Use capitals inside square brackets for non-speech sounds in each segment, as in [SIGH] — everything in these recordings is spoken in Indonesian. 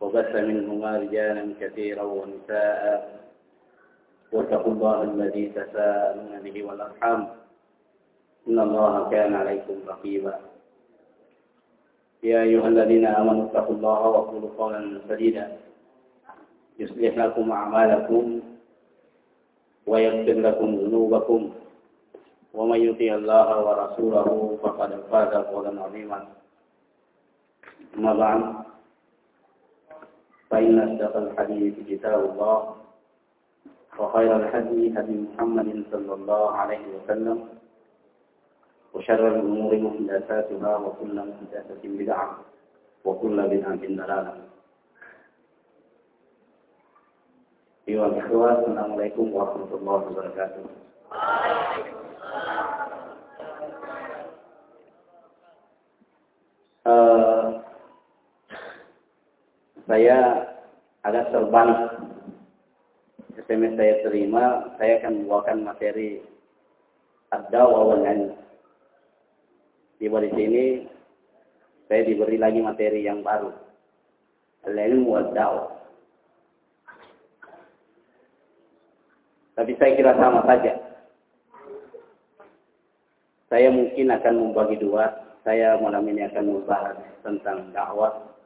وبث منهما رجالا كثيرا ونساء. واتقوا الله الذي تساءلون به والأرحام. إن الله كان عليكم رقيبا. يا أيها الذين آمنوا اتقوا الله وقولوا قولا سديدا. يصلح لكم أعمالكم ويغفر لكم ذنوبكم. ومن يطيع الله ورسوله فقد فاز فوزا عظيما. أما بعد. فإن أصدق الحديث كتاب الله وخير الهدي هدي محمد صلى الله عليه وسلم وشر الأمور محدثاتها وكل محدثة بدعة وكل بدعة ضلالة. أيها الإخوة السلام عليكم ورحمة الله وبركاته. Saya agak terbalik. SMS saya terima, saya akan membawakan materi ad-dawah wal Di sini saya diberi lagi materi yang baru. Al-ilmu. Tapi saya kira sama saja. Saya mungkin akan membagi dua. Saya malam ini akan membahas tentang dakwah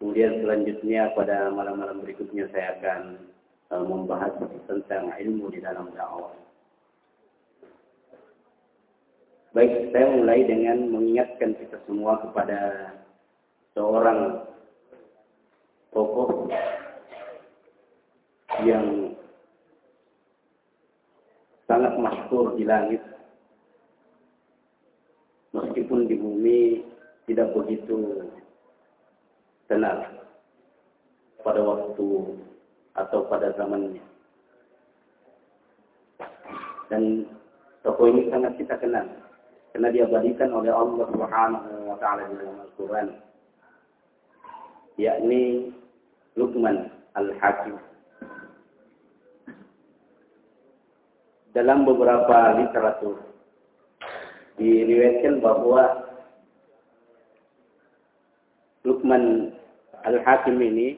Kemudian selanjutnya pada malam-malam berikutnya saya akan uh, membahas tentang ilmu di dalam dakwah. Baik, saya mulai dengan mengingatkan kita semua kepada seorang tokoh yang sangat masyhur di langit. Meskipun di bumi tidak begitu kenal pada waktu atau pada zamannya. Dan tokoh ini sangat kita kenal karena diabadikan oleh Allah Subhanahu wa taala di dalam Al-Qur'an yakni Luqman Al-Hakim. Dalam beberapa literatur diriwayatkan bahwa Luqman Al-Hakim ini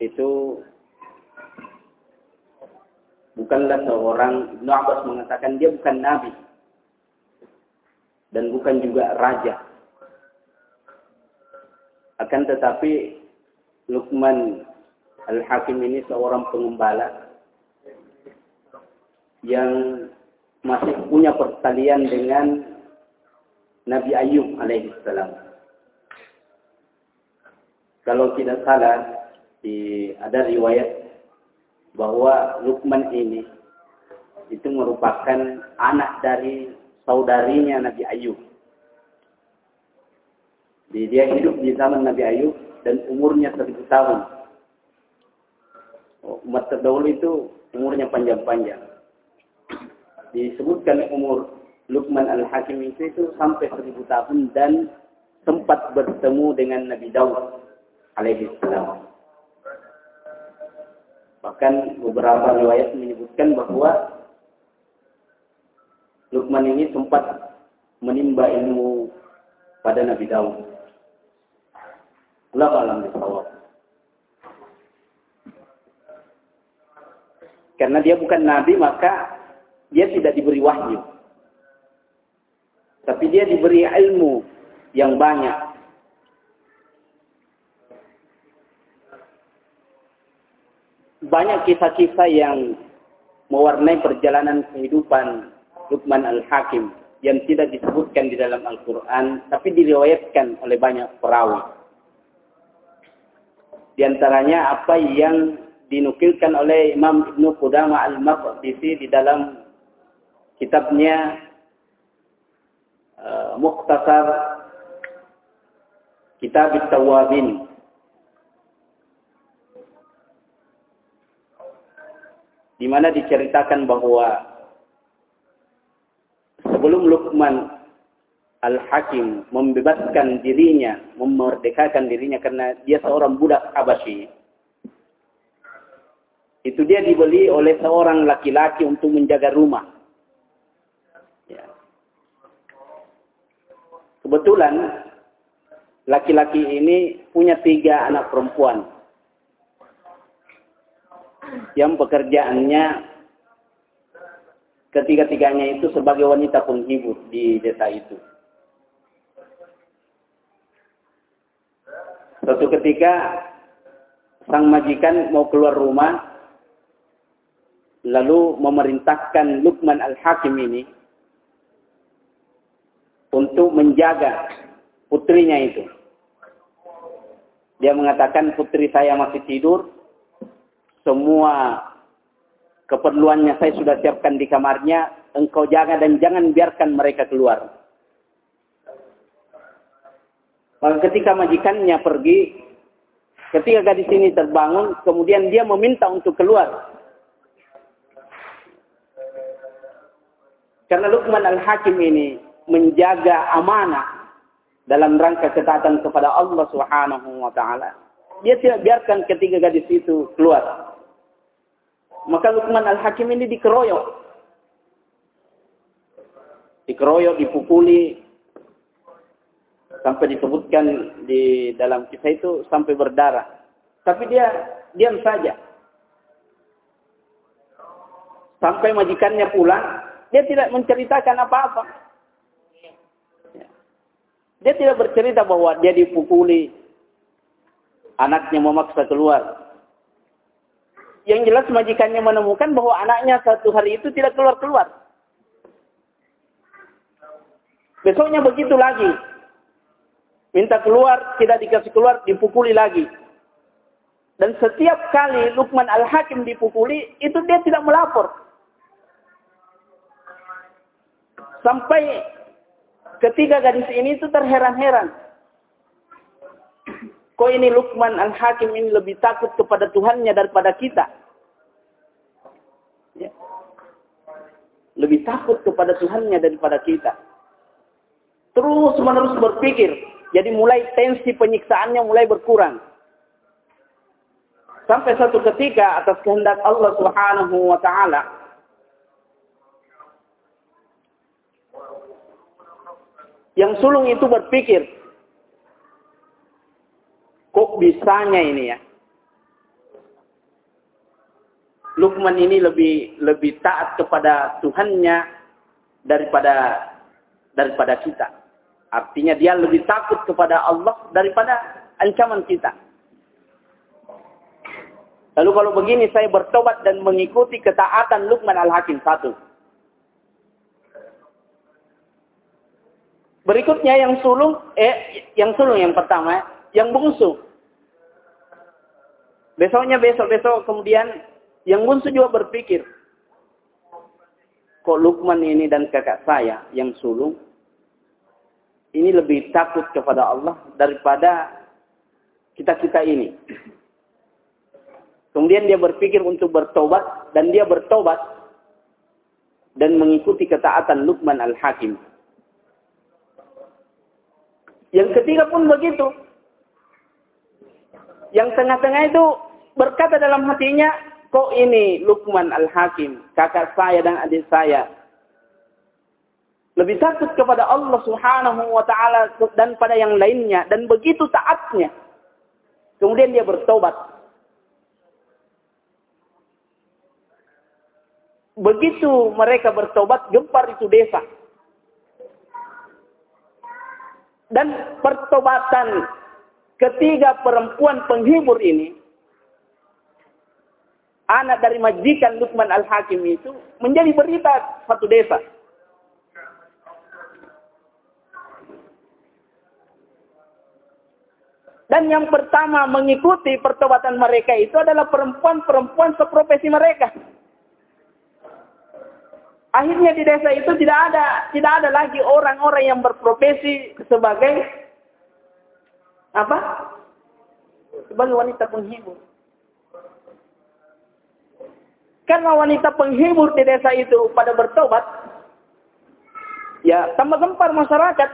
itu bukanlah seorang Ibnu Abbas mengatakan dia bukan nabi dan bukan juga raja. Akan tetapi Luqman Al-Hakim ini seorang pengembala yang masih punya pertalian dengan Nabi Ayub alaihissalam. Kalau tidak salah, di, ada riwayat bahwa Luqman ini itu merupakan anak dari saudarinya Nabi Ayub. Dia hidup di zaman Nabi Ayub dan umurnya seribu tahun. Oh, umat terdahulu itu umurnya panjang-panjang. Disebutkan umur Luqman Al-Hakim itu, itu sampai seribu tahun dan sempat bertemu dengan Nabi Daud alaihi salam. Bahkan beberapa riwayat menyebutkan bahwa Luqman ini sempat menimba ilmu pada Nabi Daud. Allah alam bisawab. Karena dia bukan nabi maka dia tidak diberi wahyu. Tapi dia diberi ilmu yang banyak banyak kisah-kisah yang mewarnai perjalanan kehidupan Luqman Al-Hakim yang tidak disebutkan di dalam Al-Quran, tapi diriwayatkan oleh banyak perawi. Di antaranya apa yang dinukilkan oleh Imam Ibn Qudama Al-Maqdisi di dalam kitabnya uh, Muqtasar Kitab Tawabin. Di mana diceritakan bahwa sebelum Luqman Al-Hakim membebaskan dirinya, memerdekakan dirinya karena dia seorang budak Abasyi. Itu dia dibeli oleh seorang laki-laki untuk menjaga rumah. Ya. Kebetulan laki-laki ini punya tiga anak perempuan yang pekerjaannya ketiga-tiganya itu sebagai wanita penghibur di desa itu. Suatu ketika sang majikan mau keluar rumah lalu memerintahkan Luqman Al-Hakim ini untuk menjaga putrinya itu. Dia mengatakan putri saya masih tidur, semua keperluannya saya sudah siapkan di kamarnya, engkau jaga dan jangan biarkan mereka keluar. Maka ketika majikannya pergi, ketika gadis ini terbangun, kemudian dia meminta untuk keluar. Karena Luqman Al-Hakim ini menjaga amanah dalam rangka ketaatan kepada Allah Subhanahu wa taala. Dia tidak biarkan ketiga gadis itu keluar. Maka Luqman Al-Hakim ini dikeroyok. Dikeroyok, dipukuli, sampai disebutkan di dalam kisah itu sampai berdarah. Tapi dia diam saja. Sampai majikannya pulang, dia tidak menceritakan apa-apa. Dia tidak bercerita bahwa dia dipukuli, anaknya memaksa keluar. Yang jelas majikannya menemukan bahwa anaknya satu hari itu tidak keluar-keluar. Besoknya begitu lagi. Minta keluar, tidak dikasih keluar, dipukuli lagi. Dan setiap kali Lukman Al-Hakim dipukuli, itu dia tidak melapor. Sampai Ketiga gadis ini itu terheran-heran. Kok ini Luqman Al-Hakim ini lebih takut kepada Tuhannya daripada kita? Ya. Lebih takut kepada Tuhannya daripada kita. Terus menerus berpikir. Jadi mulai tensi penyiksaannya mulai berkurang. Sampai satu ketika atas kehendak Allah Subhanahu wa taala Yang sulung itu berpikir, kok bisanya ini ya? Lukman ini lebih lebih taat kepada Tuhannya daripada daripada kita. Artinya dia lebih takut kepada Allah daripada ancaman kita. Lalu kalau begini saya bertobat dan mengikuti ketaatan Lukman Al-Hakim satu. Berikutnya yang sulung, eh yang sulung yang pertama, yang bungsu. Besoknya besok-besok kemudian yang bungsu juga berpikir, kok Lukman ini dan kakak saya yang sulung ini lebih takut kepada Allah daripada kita-kita ini. Kemudian dia berpikir untuk bertobat dan dia bertobat dan mengikuti ketaatan Lukman Al-Hakim. Yang ketiga pun begitu. Yang tengah-tengah itu berkata dalam hatinya, kok ini Lukman Al-Hakim, kakak saya dan adik saya. Lebih takut kepada Allah subhanahu wa ta'ala dan pada yang lainnya. Dan begitu taatnya. Kemudian dia bertobat. Begitu mereka bertobat, gempar itu desa. dan pertobatan ketiga perempuan penghibur ini anak dari majikan Luqman Al-Hakim itu menjadi berita satu desa. Dan yang pertama mengikuti pertobatan mereka itu adalah perempuan-perempuan seprofesi mereka. Akhirnya di desa itu tidak ada tidak ada lagi orang-orang yang berprofesi sebagai Apa? Sebagai wanita penghibur. Karena wanita penghibur di desa itu pada bertobat, ya tambah gempar masyarakat.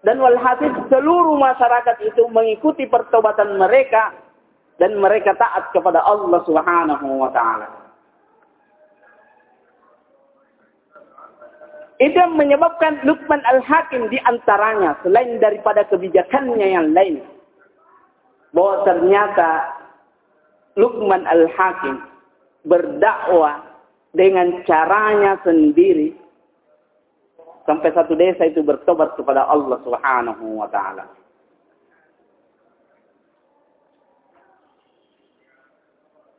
Dan walhasil seluruh masyarakat itu mengikuti pertobatan mereka dan mereka taat kepada Allah Subhanahu wa taala. Itu yang menyebabkan Luqman Al-Hakim di antaranya selain daripada kebijakannya yang lain bahwa ternyata Luqman Al-Hakim berdakwah dengan caranya sendiri sampai satu desa itu bertobat kepada Allah Subhanahu wa taala.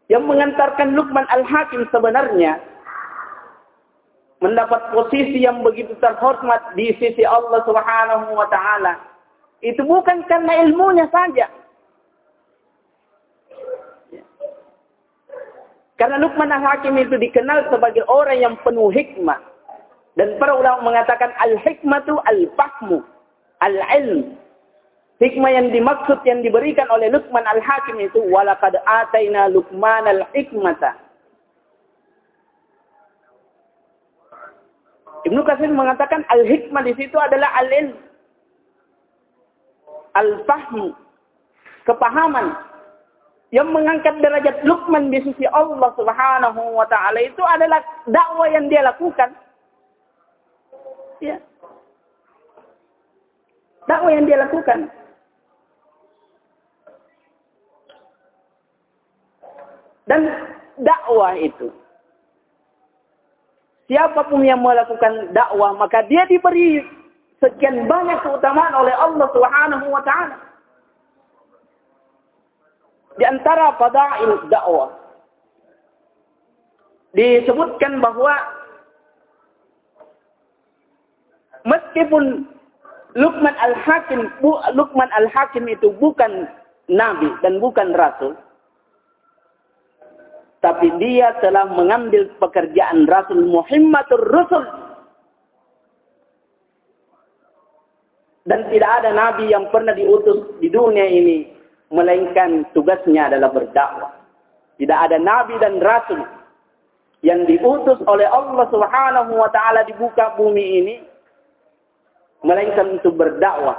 Yang mengantarkan Luqman Al-Hakim sebenarnya mendapat posisi yang begitu terhormat di sisi Allah Subhanahu wa taala. Itu bukan karena ilmunya saja, Karena Luqman al-Hakim itu dikenal sebagai orang yang penuh hikmah. Dan para ulama mengatakan al-hikmatu al-fahmu, al-ilm. Hikmah yang dimaksud yang diberikan oleh Luqman al-Hakim itu walaqad ataina Luqman al-hikmata. Ibnu Katsir mengatakan al-hikmah di situ adalah al-ilm. Al-fahmu. Kepahaman yang mengangkat derajat Luqman di sisi Allah Subhanahu wa taala itu adalah dakwah yang dia lakukan. Ya. Dakwah yang dia lakukan. Dan dakwah itu siapa pun yang melakukan dakwah maka dia diberi sekian banyak keutamaan oleh Allah Subhanahu wa taala. Di antara fadail dakwah disebutkan bahwa meskipun Luqman Al-Hakim Luqman Al-Hakim itu bukan nabi dan bukan rasul tapi dia telah mengambil pekerjaan Rasul Muhammadur Rasul dan tidak ada nabi yang pernah diutus di dunia ini melainkan tugasnya adalah berdakwah. Tidak ada nabi dan rasul yang diutus oleh Allah Subhanahu wa taala di buka bumi ini melainkan untuk berdakwah.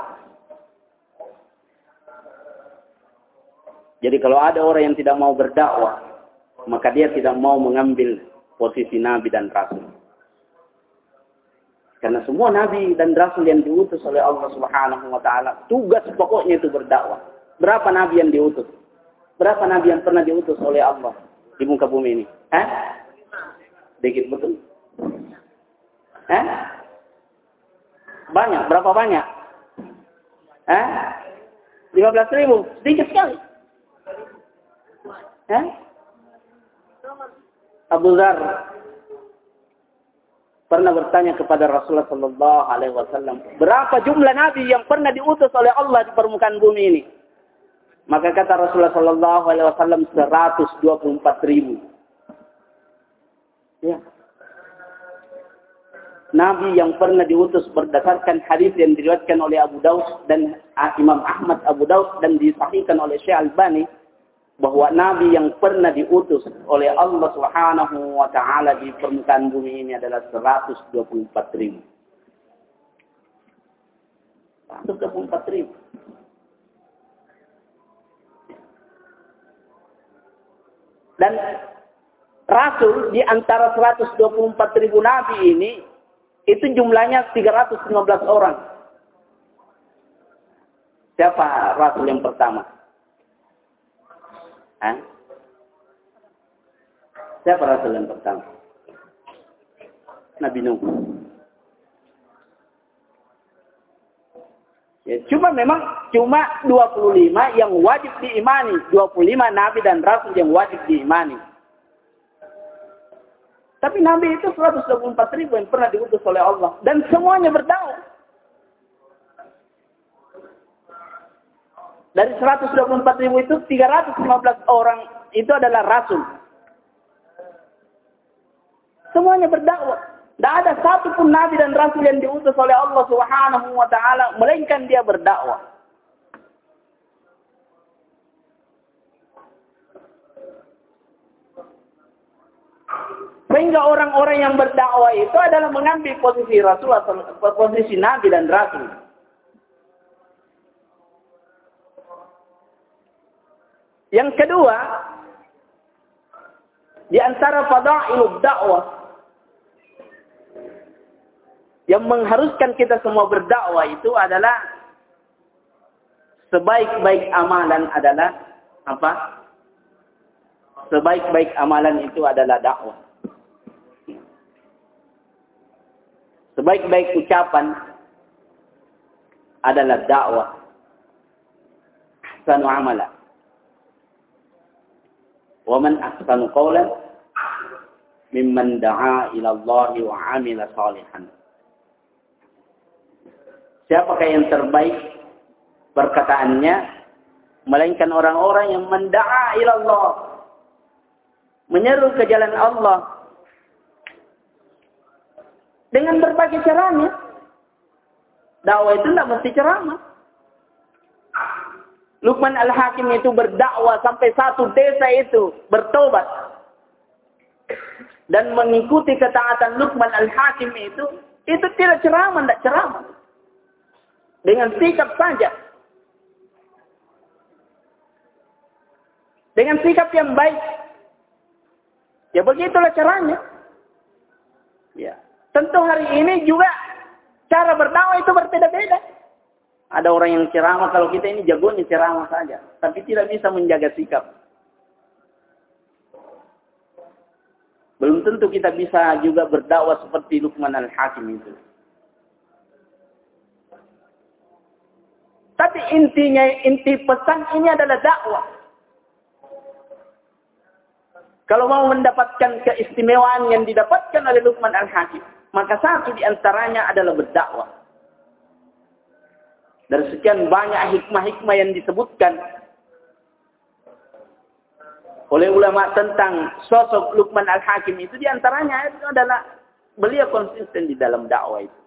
Jadi kalau ada orang yang tidak mau berdakwah, maka dia tidak mau mengambil posisi nabi dan rasul. Karena semua nabi dan rasul yang diutus oleh Allah Subhanahu wa taala, tugas pokoknya itu berdakwah. Berapa nabi yang diutus? Berapa nabi yang pernah diutus oleh Allah di muka bumi ini? Eh? Dikit betul. Eh? Banyak. Berapa banyak? Eh? 15 ribu. Sedikit sekali. Eh? Abu Dhar pernah bertanya kepada Rasulullah Sallallahu Alaihi Wasallam, berapa jumlah nabi yang pernah diutus oleh Allah di permukaan bumi ini? Maka kata Rasulullah Sallallahu Alaihi Wasallam 124 ribu. Ya. Nabi yang pernah diutus berdasarkan hadis yang diriwayatkan oleh Abu Daud dan Imam Ahmad Abu Daud dan disahihkan oleh Syekh Albani bahwa nabi yang pernah diutus oleh Allah Subhanahu wa taala di permukaan bumi ini adalah 124 ribu. 124 ribu. Dan Rasul di antara 124 ribu Nabi ini, itu jumlahnya 315 orang. Siapa Rasul yang pertama? Hah? Siapa Rasul yang pertama? Nabi Nuh. Ya, cuma memang cuma 25 yang wajib diimani. 25 nabi dan rasul yang wajib diimani. Tapi nabi itu 124 ribu yang pernah diutus oleh Allah. Dan semuanya berdakwah. Dari 124 ribu itu 315 orang itu adalah rasul. Semuanya berdakwah. Tidak ada satu pun nabi dan rasul yang diutus oleh Allah Subhanahu wa taala melainkan dia berdakwah. Sehingga orang-orang yang berdakwah itu adalah mengambil posisi Rasul atau posisi Nabi dan Rasul. Yang kedua, di antara fadailud dakwah yang mengharuskan kita semua berdakwah itu adalah sebaik-baik amalan adalah apa? Sebaik-baik amalan itu adalah dakwah. Sebaik-baik ucapan adalah dakwah. Ahsanu amala. Wa man ahsanu qawlan mimman da'a ila Allah wa 'amila salihan. Siapakah yang terbaik perkataannya melainkan orang-orang yang menda'a ila Allah menyeru ke jalan Allah dengan berbagai caranya. Dakwah itu tidak mesti ceramah. Lukman Al-Hakim itu berdakwah sampai satu desa itu bertobat. Dan mengikuti ketaatan Lukman Al-Hakim itu, itu tidak ceramah, tidak ceramah. Dengan sikap saja. Dengan sikap yang baik. Ya begitulah caranya. Ya. Tentu hari ini juga cara berdakwah itu berbeda-beda. Ada orang yang ceramah, kalau kita ini jagonya ceramah saja. Tapi tidak bisa menjaga sikap. Belum tentu kita bisa juga berdakwah seperti Luqman al-Hakim itu. Tapi intinya, inti pesan ini adalah dakwah. Kalau mau mendapatkan keistimewaan yang didapatkan oleh Luqman al-Hakim. Maka satu di antaranya adalah berdakwah. Dari sekian banyak hikmah-hikmah yang disebutkan oleh ulama tentang sosok Luqman Al-Hakim itu di antaranya itu adalah beliau konsisten di dalam dakwah itu.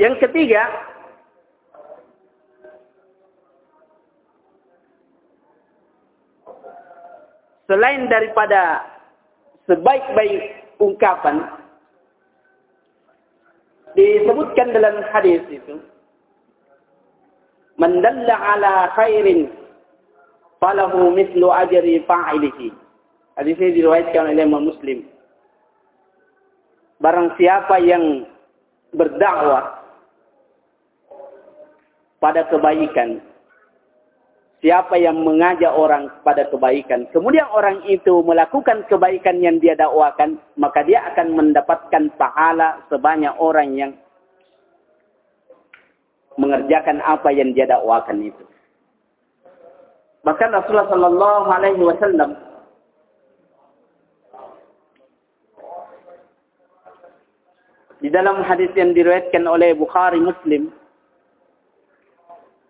Yang ketiga, selain daripada sebaik-baik ungkapan, disebutkan dalam hadis itu, mendalla ala khairin falahu mislu ajri fa'ilihi. Hadis ini diriwayatkan oleh Imam Muslim. Barang siapa yang berdakwah pada kebaikan. Siapa yang mengajak orang pada kebaikan. Kemudian orang itu melakukan kebaikan yang dia dakwakan. Maka dia akan mendapatkan pahala sebanyak orang yang mengerjakan apa yang dia dakwakan itu. Bahkan Rasulullah Sallallahu Alaihi Wasallam di dalam hadis yang diriwayatkan oleh Bukhari Muslim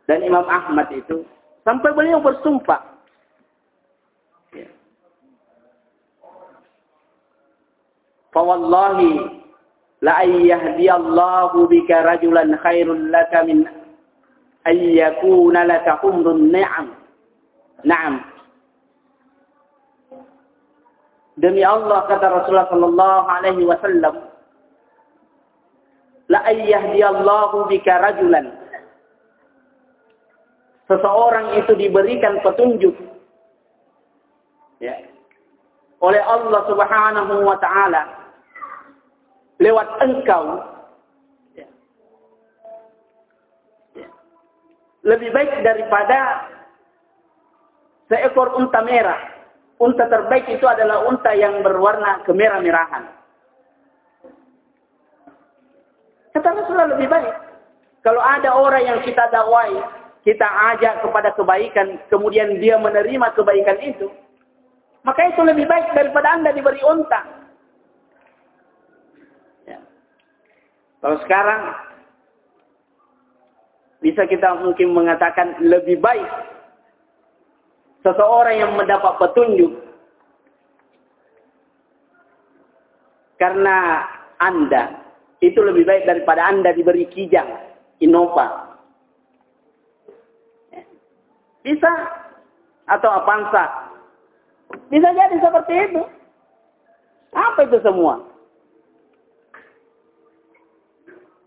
dan Imam Ahmad itu sampai beliau bersumpah ya. Fawallahi la ayyahdiyallahu bika rajulan khairul laka min ayyakuna laka humrun ni'am. Naam. Demi Allah kata Rasulullah sallallahu alaihi wasallam la ayyahdiyallahu bika rajulan seseorang itu diberikan petunjuk ya, oleh Allah Subhanahu wa taala lewat engkau ya, ya, lebih baik daripada seekor unta merah. Unta terbaik itu adalah unta yang berwarna kemerah-merahan. Kata Rasulullah lebih baik. Kalau ada orang yang kita dakwai, kita ajak kepada kebaikan, kemudian dia menerima kebaikan itu, maka itu lebih baik daripada Anda diberi unta. Ya. Kalau sekarang bisa kita mungkin mengatakan lebih baik seseorang yang mendapat petunjuk karena Anda itu lebih baik daripada Anda diberi kijang, Innova. Bisa atau Avanza. Bisa jadi seperti itu. Apa itu semua?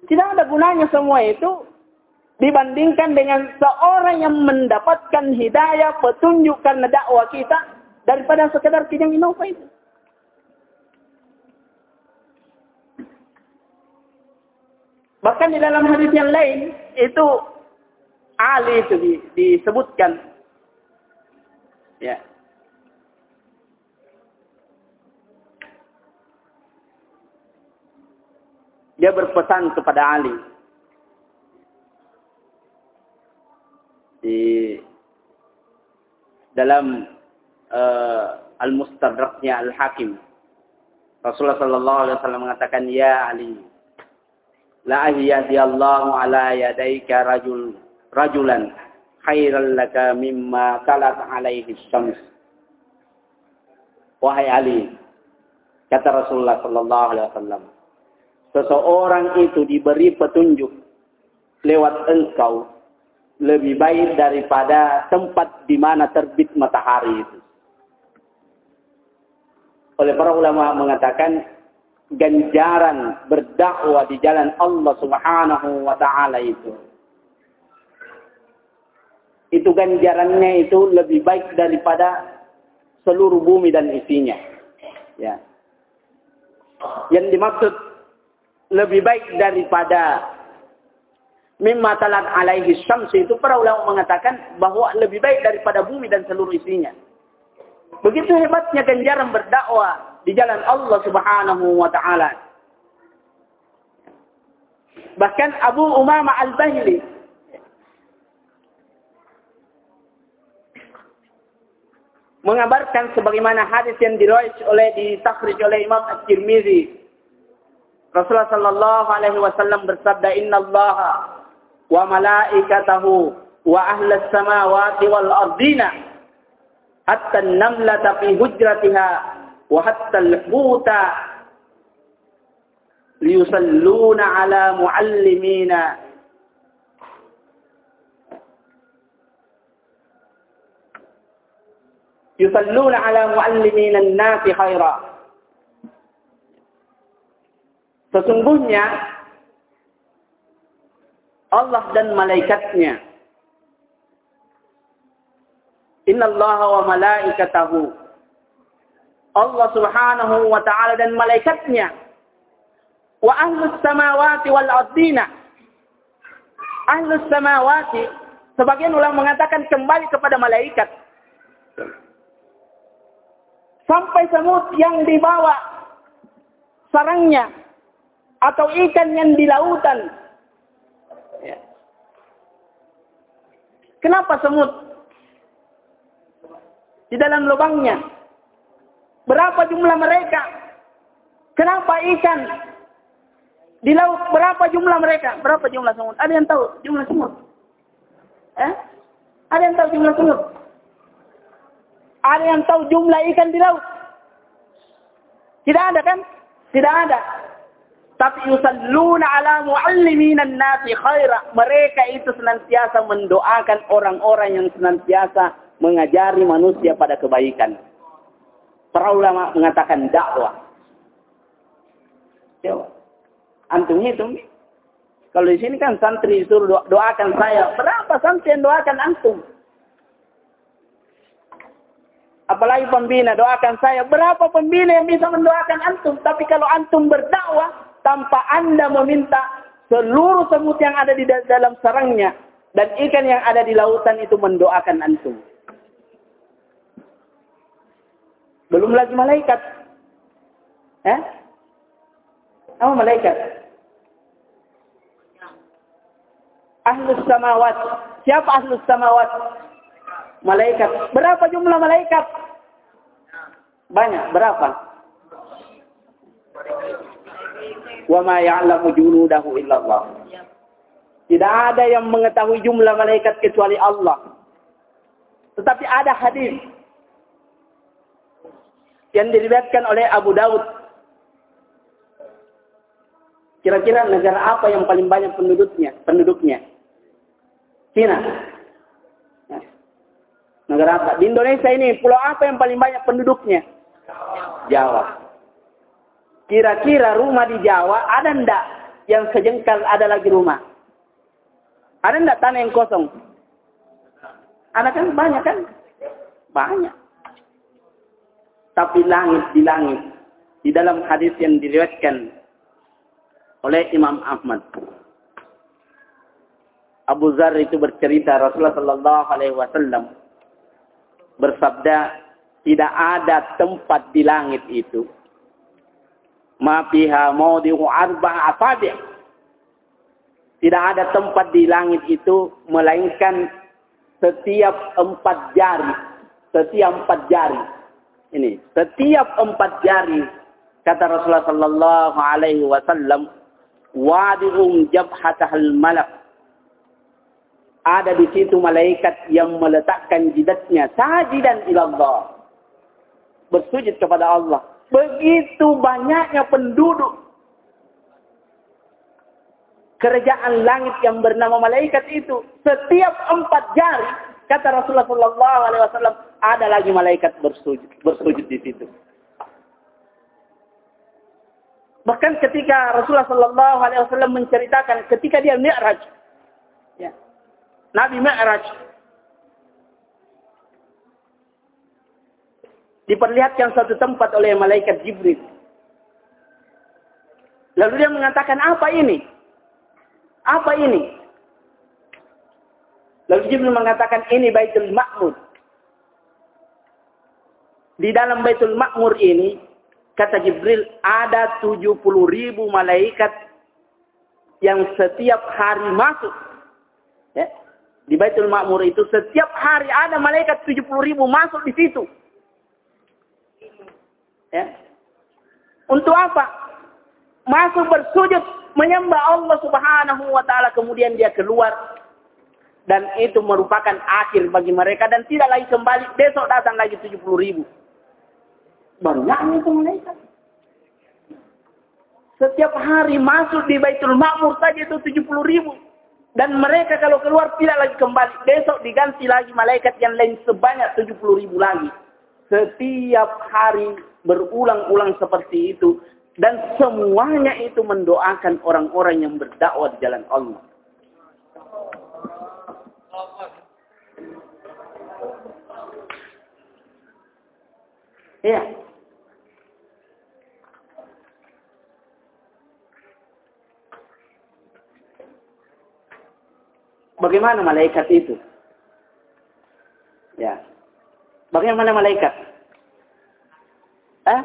Tidak ada gunanya semua itu dibandingkan dengan seorang yang mendapatkan hidayah, petunjuk karena dakwah kita daripada sekedar kijang Innova itu. Bahkan di dalam hadis yang lain itu Ali itu disebutkan. Ya. Dia berpesan kepada Ali. Di dalam uh, al-mustadraknya al-hakim. Rasulullah sallallahu alaihi wasallam mengatakan ya Ali la ahyadi Allahu ala yadaika rajul rajulan khairan laka mimma talat alaihi syams wahai Ali kata Rasulullah sallallahu alaihi wasallam seseorang itu diberi petunjuk lewat engkau lebih baik daripada tempat di mana terbit matahari itu. Oleh para ulama mengatakan ganjaran berdakwah di jalan Allah Subhanahu wa taala itu. Itu ganjarannya itu lebih baik daripada seluruh bumi dan isinya. Ya. Yang dimaksud lebih baik daripada mimma talat alaihi syamsi itu para ulama mengatakan bahwa lebih baik daripada bumi dan seluruh isinya. Begitu hebatnya ganjaran berdakwah di jalan Allah Subhanahu wa taala. Bahkan Abu Umama Al-Bahili mengabarkan sebagaimana hadis yang diriwayatkan oleh ditakhrij oleh Imam At-Tirmizi. Rasulullah sallallahu alaihi wasallam bersabda inna Allah wa malaikatahu wa ahlas samawati wal ardina hatta an-namlata fi hujratiha wa hatta al-huta liyusalluna ala muallimina yusalluna ala muallimina an-nasi khaira. Sesungguhnya Allah dan malaikatnya. Inna Allah wa malaikatahu. Allah subhanahu wa ta'ala dan malaikatnya. Wa ahlus samawati wal ardina. Ahlus samawati sebagian ulama mengatakan kembali kepada malaikat sampai semut yang dibawa sarangnya atau ikan yang di lautan. Ya. Kenapa semut? Di dalam lubangnya. Berapa jumlah mereka? Kenapa ikan? Di laut berapa jumlah mereka? Berapa jumlah semut? Ada yang tahu jumlah semut? Eh? Ada yang tahu jumlah semut? Ada yang tahu jumlah ikan di laut? Tidak ada kan? Tidak ada. Tapi yusalluna ala mualliminan nasi khaira. Mereka itu senantiasa mendoakan orang-orang yang senantiasa mengajari manusia pada kebaikan. Para ulama mengatakan dakwah. Coba. Antum hitung. Kalau di sini kan santri suruh doakan saya. Berapa santri yang doakan antum? Apalagi pembina doakan saya. Berapa pembina yang bisa mendoakan antum? Tapi kalau antum berdakwah, tanpa Anda meminta seluruh semut yang ada di dalam sarangnya dan ikan yang ada di lautan itu mendoakan antum. Belum lagi malaikat. Eh? Apa malaikat? Ahlus samawat. Siapa ahlus samawat? Malaikat. Berapa jumlah malaikat? Banyak. Berapa? Wa ma ya'lamu junudahu illallah. Tidak ada yang mengetahui jumlah malaikat kecuali Allah. Tetapi ada hadis yang diriwayatkan oleh Abu Daud. Kira-kira negara apa yang paling banyak penduduknya? Penduduknya. Cina. Negara apa? Di Indonesia ini pulau apa yang paling banyak penduduknya? Jawa. Kira-kira rumah di Jawa ada ndak yang sejengkal ada lagi rumah? Ada ndak tanah yang kosong? Ada kan banyak kan? Banyak. Tapi langit di langit. Di dalam hadis yang diriwayatkan oleh Imam Ahmad. Abu Zar itu bercerita Rasulullah Sallallahu Alaihi Wasallam bersabda tidak ada tempat di langit itu. Ma fiha mawdi'u arba'a asabi' tidak ada tempat di langit itu melainkan setiap empat jari. Setiap empat jari. Ini setiap empat jari kata Rasulullah sallallahu alaihi wasallam wadi'um jabhatahal malak ada di situ malaikat yang meletakkan jidatnya sajidan ila Allah bersujud kepada Allah. Begitu banyaknya penduduk. Kerajaan langit yang bernama malaikat itu setiap empat jari kata Rasulullah Wasallam ada lagi malaikat bersujud bersujud di situ. Bahkan ketika Rasulullah Wasallam menceritakan ketika dia mi'raj, Nabi mi'raj diperlihatkan satu tempat oleh malaikat Jibril. Lalu dia mengatakan apa ini? Apa ini? Lalu Jibril mengatakan ini Baitul Makmur. Di dalam Baitul Makmur ini Kata Jibril, ada 70 ribu malaikat yang setiap hari masuk. Ya. Di Baitul Ma'mur itu setiap hari ada malaikat 70 ribu masuk di situ. Ya. Untuk apa? Masuk bersujud menyembah Allah Subhanahu wa taala kemudian dia keluar dan itu merupakan akhir bagi mereka dan tidak lagi kembali besok datang lagi 70 ribu. Banyak itu malaikat. Setiap hari masuk di Baitul Makmur saja itu 70 ribu. Dan mereka kalau keluar tidak lagi kembali. Besok diganti lagi malaikat yang lain sebanyak 70 ribu lagi. Setiap hari berulang-ulang seperti itu. Dan semuanya itu mendoakan orang-orang yang berdakwah di jalan Allah. Ya, Bagaimana malaikat itu? Ya. Bagaimana malaikat? Eh?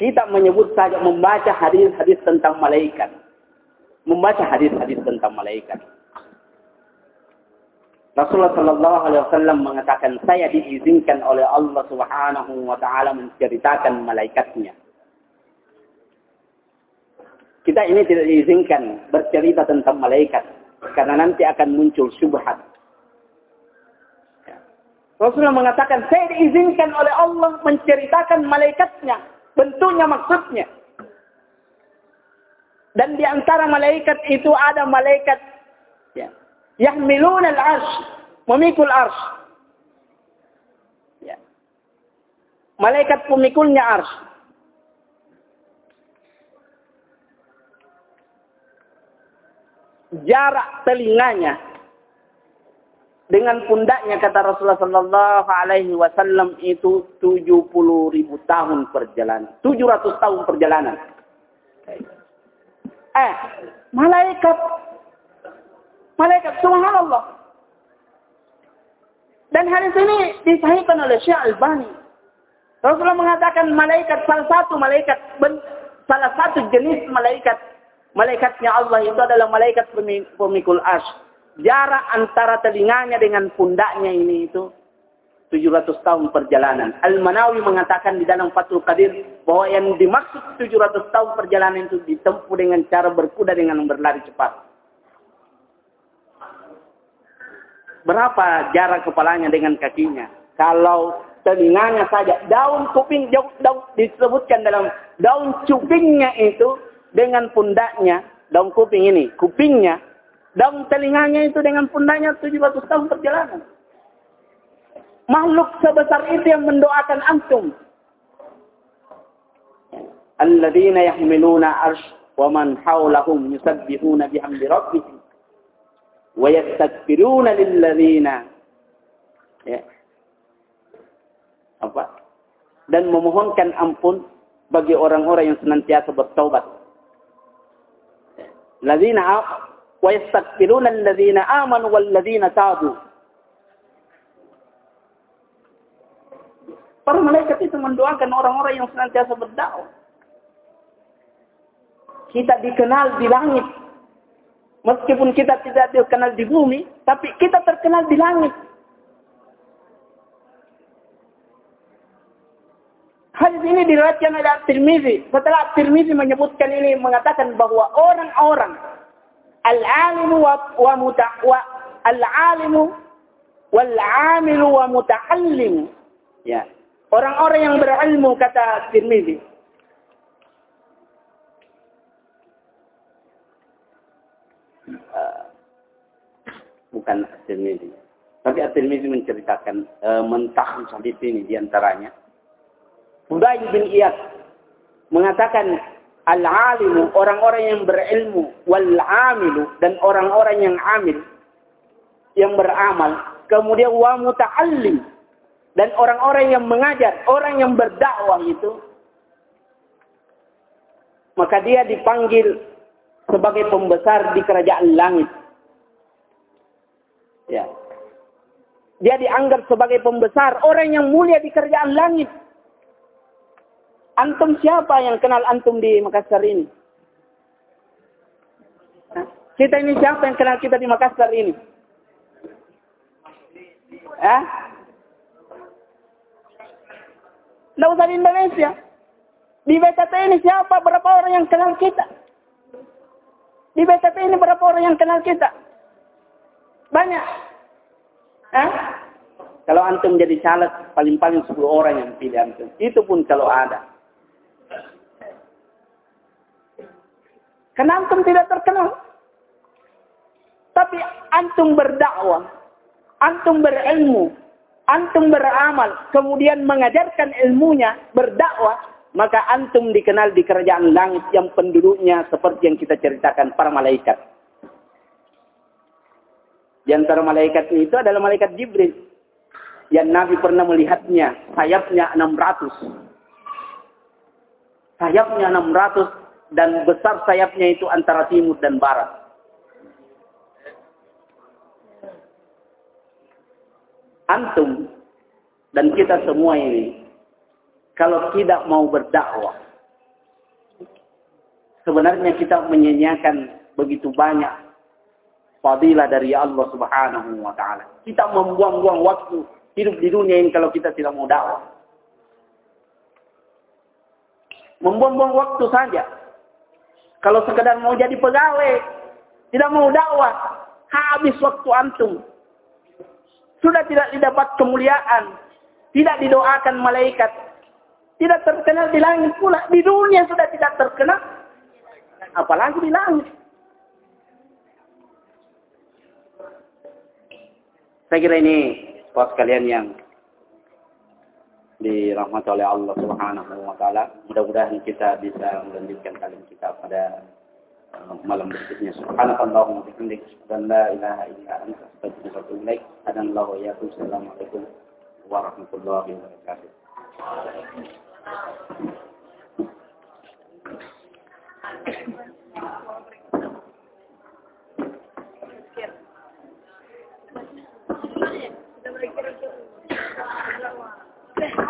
Kita menyebut saja membaca hadis-hadis tentang malaikat. Membaca hadis-hadis tentang malaikat. Rasulullah Shallallahu Alaihi Wasallam mengatakan saya diizinkan oleh Allah Subhanahu Wa Taala menceritakan malaikatnya. Kita ini tidak diizinkan bercerita tentang malaikat. Karena nanti akan muncul syubhat. Ya. Rasulullah mengatakan, saya diizinkan oleh Allah menceritakan malaikatnya. Bentuknya maksudnya. Dan di antara malaikat itu ada malaikat ya, yahmilun al-arsh, memikul arsh. Ya. Malaikat pemikulnya arsh. Jarak telinganya dengan pundaknya kata Rasulullah Sallallahu Alaihi Wasallam itu 70 ribu tahun perjalanan, 700 tahun perjalanan. Eh, malaikat, malaikat Subhanallah. Dan hadis ini disahihkan oleh Syekh Albani. Rasulullah mengatakan malaikat salah satu malaikat salah satu jenis malaikat Malaikatnya Allah itu adalah malaikat pemikul as. Jarak antara telinganya dengan pundaknya ini itu 700 tahun perjalanan. Al-Manawi mengatakan di dalam Fathul Qadir bahwa yang dimaksud 700 tahun perjalanan itu ditempuh dengan cara berkuda dengan berlari cepat. Berapa jarak kepalanya dengan kakinya? Kalau telinganya saja, daun kuping daun, disebutkan dalam daun cupingnya itu dengan pundaknya, daun kuping ini, kupingnya, daun telinganya itu dengan pundaknya 700 tahun perjalanan. Makhluk sebesar itu yang mendoakan antum. Alladzina yahmiluna arsh wa man hawlahum yusabbihuna bihamdi rabbihim wa yastakbiruna lilladzina ya. apa dan memohonkan ampun bagi orang-orang yang senantiasa bertaubat. Yastakbiruna alladzina amanu wal ladzina tabu Para malaikat itu mendoakan orang-orang yang senantiasa berdakwah. Kita dikenal di langit. Meskipun kita tidak dikenal di bumi, tapi kita terkenal di langit. Hadis ini diriwayatkan oleh At-Tirmizi. Setelah At-Tirmizi menyebutkan ini mengatakan bahwa orang-orang al-alimu wa, wa al-alimu wal 'amilu wa muta'allimu. Ya, Orang-orang yang berilmu kata Tirmizi. Uh, bukan Tirmizi. Tapi At-Tirmizi menceritakan uh, mentah hadis ini di antaranya. Fudail bin Iyad mengatakan al-alimu orang-orang yang berilmu wal amilu dan orang-orang yang amil yang beramal kemudian wa muta'allim dan orang-orang yang mengajar, orang yang berdakwah itu, maka dia dipanggil sebagai pembesar di kerajaan langit. Ya. Dia dianggap sebagai pembesar, orang yang mulia di kerajaan langit. Antum siapa yang kenal antum di Makassar ini? Kita ini siapa yang kenal kita di Makassar ini? Eh? Tidak usah di Indonesia. Di BTT ini siapa? Berapa orang yang kenal kita? Di BTT ini berapa orang yang kenal kita? Banyak. Eh? Kalau antum jadi caleg, paling-paling 10 orang yang pilih antum. Itu pun kalau ada. Karena antum tidak terkenal. Tapi antum berdakwah. Antum berilmu antum beramal, kemudian mengajarkan ilmunya, berdakwah, maka antum dikenal di kerajaan langit yang penduduknya seperti yang kita ceritakan para malaikat. Di antara malaikat itu adalah malaikat Jibril. Yang Nabi pernah melihatnya, sayapnya 600. Sayapnya 600 dan besar sayapnya itu antara timur dan barat. antum dan kita semua ini kalau tidak mau berdakwah sebenarnya kita menyanyiakan begitu banyak fadilah dari Allah Subhanahu wa taala. Kita membuang-buang waktu hidup di dunia ini kalau kita tidak mau dakwah. Membuang-buang waktu saja. Kalau sekedar mau jadi pegawai, tidak mau dakwah, habis waktu antum. Sudah tidak didapat kemuliaan. Tidak didoakan malaikat. Tidak terkenal di langit pula. Di dunia sudah tidak terkenal. Apalagi di langit. Saya kira ini buat kalian yang dirahmati oleh Allah Subhanahu wa taala. Mudah-mudahan kita bisa melanjutkan kalian kita pada malam berikutnya. Subhanakallahumma wa bihamdika asyhadu an la ilaha illa anta astaghfiruka wa atubu ilaik. Hadanallahu wa iyyakum. Assalamualaikum warahmatullahi wabarakatuh. [CLEARS THROAT]